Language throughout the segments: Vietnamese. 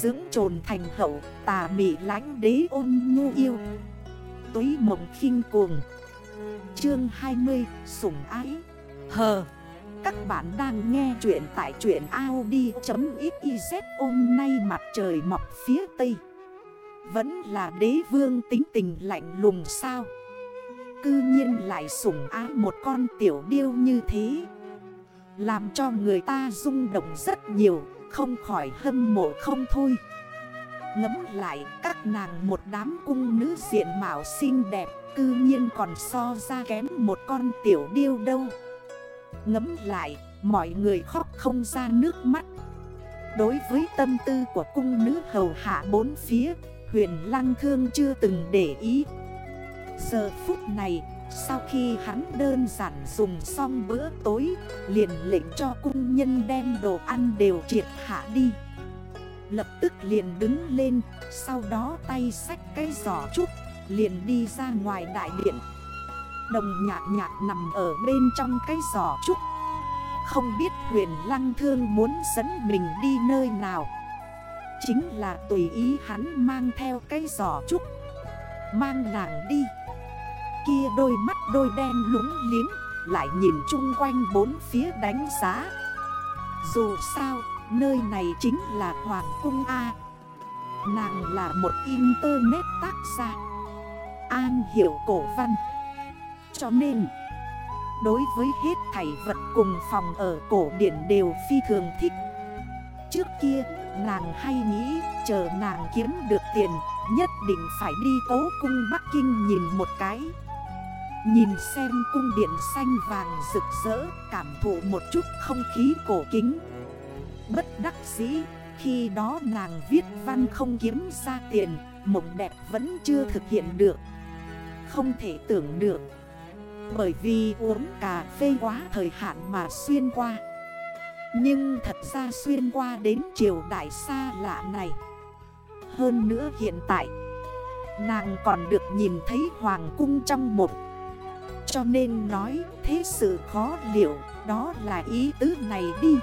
Dưỡng trồn thành hậu, tà mị lánh đế ôn nhu yêu. Túy mộng khinh cuồng. Chương 20 Sủng ái. Hờ, Các bạn đang nghe chuyện tại chuyện Audi.xyz Hôm nay mặt trời mọc phía tây. Vẫn là đế vương tính tình lạnh lùng sao? Cư nhiên lại sủng ái một con tiểu điêu như thế. Làm cho người ta rung động rất nhiều. Không khỏi hâm mộ không thôi. Ngấm lại, các nàng một đám cung nữ diện mạo xinh đẹp, Cư nhiên còn so ra kém một con tiểu điêu đâu. Ngấm lại, mọi người khóc không ra nước mắt. Đối với tâm tư của cung nữ hầu hạ bốn phía, Huyền Lăng Thương chưa từng để ý. Giờ phút này sau khi hắn đơn giản dùng xong bữa tối, Liền lệnh cho cung nhân đem đồ ăn đều triệt hạ đi. Lập tức liền đứng lên, Sau đó tay xách cái giỏ trúc, Liền đi ra ngoài đại điện. Đồng nhạc nhạc nằm ở bên trong cái giỏ trúc. Không biết huyền lăng thương muốn dẫn mình đi nơi nào. Chính là tùy ý hắn mang theo cái giỏ trúc, Mang nàng đi. Kia đôi mắt đôi đen lúng liếng, Lại nhìn chung quanh bốn phía đánh giá. Dù sao, Nơi này chính là Hoàng Cung A. Nàng là một internet tác gia An hiểu cổ văn. Cho nên, Đối với hết thảy vật cùng phòng ở cổ điển đều phi thường thích. Trước kia, nàng hay nghĩ chờ nàng kiếm được tiền, Nhất định phải đi cố cung Bắc Kinh nhìn một cái. Nhìn xem cung điện xanh vàng rực rỡ, Cảm thụ một chút không khí cổ kính. Bất đắc dĩ, Khi đó nàng viết văn không kiếm ra tiền, Mộng đẹp vẫn chưa thực hiện được. Không thể tưởng được, Bởi vì uống cà phê quá thời hạn mà xuyên qua. Nhưng thật ra xuyên qua đến triều đại xa lạ này. Hơn nữa hiện tại, Nàng còn được nhìn thấy hoàng cung trong một cho nên nói thế sự khó liệu, Đó là ý tứ này đi.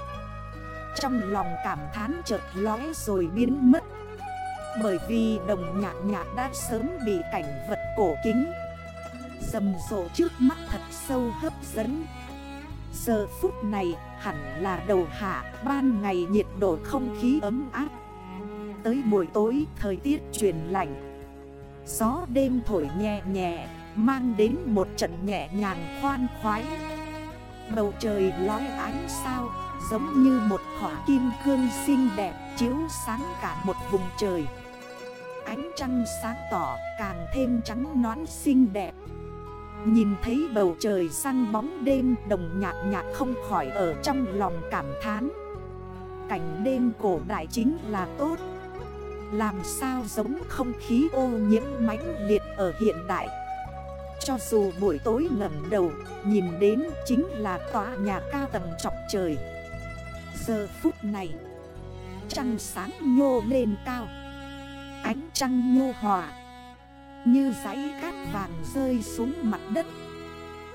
Trong lòng cảm thán chợt lóe rồi biến mất. Bởi vì đồng nhạc nhạc đã sớm bị cảnh vật cổ kính. Dầm rộ trước mắt thật sâu hấp dẫn. Giờ phút này hẳn là đầu hạ, Ban ngày nhiệt độ không khí ấm áp. Tới buổi tối thời tiết chuyển lạnh. Gió đêm thổi nhẹ nhẹ Mang đến một trận nhẹ nhàng khoan khoái. Bầu trời lói ánh sao, Giống như một khỏa kim cương xinh đẹp chiếu sáng cả một vùng trời. Ánh trăng sáng tỏ càng thêm trắng nón xinh đẹp. Nhìn thấy bầu trời sang bóng đêm đồng nhạc nhạc không khỏi ở trong lòng cảm thán. Cảnh đêm cổ đại chính là tốt. Làm sao giống không khí ô nhiễm mãnh liệt ở hiện đại? Cho dù buổi tối ngẩn đầu, Nhìn đến chính là tòa nhà cao tầng trọc trời. Giờ phút này, Trăng sáng nhô lên cao. Ánh trăng nhô hòa, Như giấy cát vàng rơi xuống mặt đất,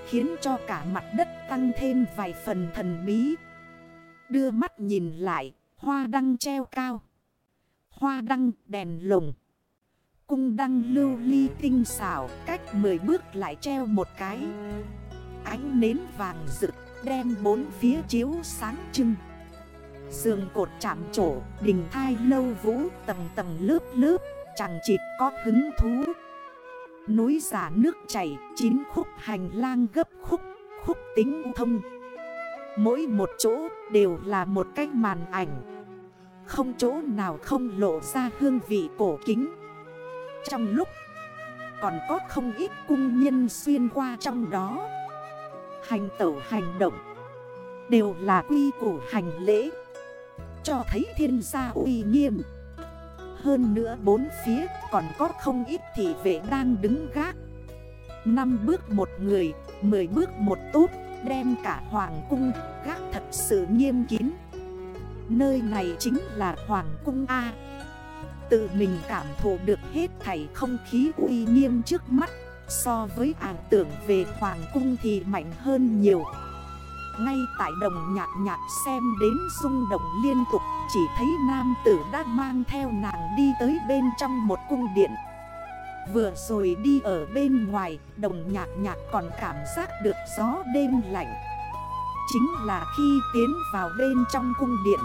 Khiến cho cả mặt đất tăng thêm vài phần thần bí. Đưa mắt nhìn lại, Hoa đăng treo cao. Hoa đăng đèn lồng. Cung đăng lưu ly tinh xảo Cách 10 bước lại treo một cái Ánh nến vàng rực Đem bốn phía chiếu sáng trưng Giường cột chạm trổ, đình thai lâu vũ tầng tầng lớp lớp, chẳng chịt có hứng thú. Núi giả nước chảy, chín khúc hành lang gấp khúc, khúc tính thông. Mỗi một chỗ đều là một cái màn ảnh. Không chỗ nào không lộ ra hương vị cổ kính. Trong lúc còn có không ít cung nhân xuyên qua trong đó. Hành tẩu hành động đều là quy củ hành lễ. Cho thấy thiên gia uy nghiêm Hơn nữa bốn phía còn có không ít thị vệ đang đứng gác năm bước một người, 10 bước một tốt Đem cả hoàng cung gác thật sự nghiêm kín Nơi này chính là hoàng cung A Tự mình cảm thụ được hết thảy không khí uy nghiêm trước mắt. So với ảo tưởng về hoàng cung thì mạnh hơn nhiều. Ngay tại đồng nhạc nhạc xem đến rung động liên tục, Chỉ thấy nam tử đã mang theo nàng đi tới bên trong một cung điện. Vừa rồi đi ở bên ngoài, Đồng nhạc nhạc còn cảm giác được gió đêm lạnh. Chính là khi tiến vào bên trong cung điện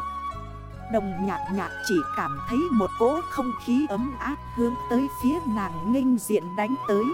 Đồng nhạc nhạc chỉ cảm thấy một cỗ không khí ấm áp hướng tới phía nàng nghênh diện đánh tới.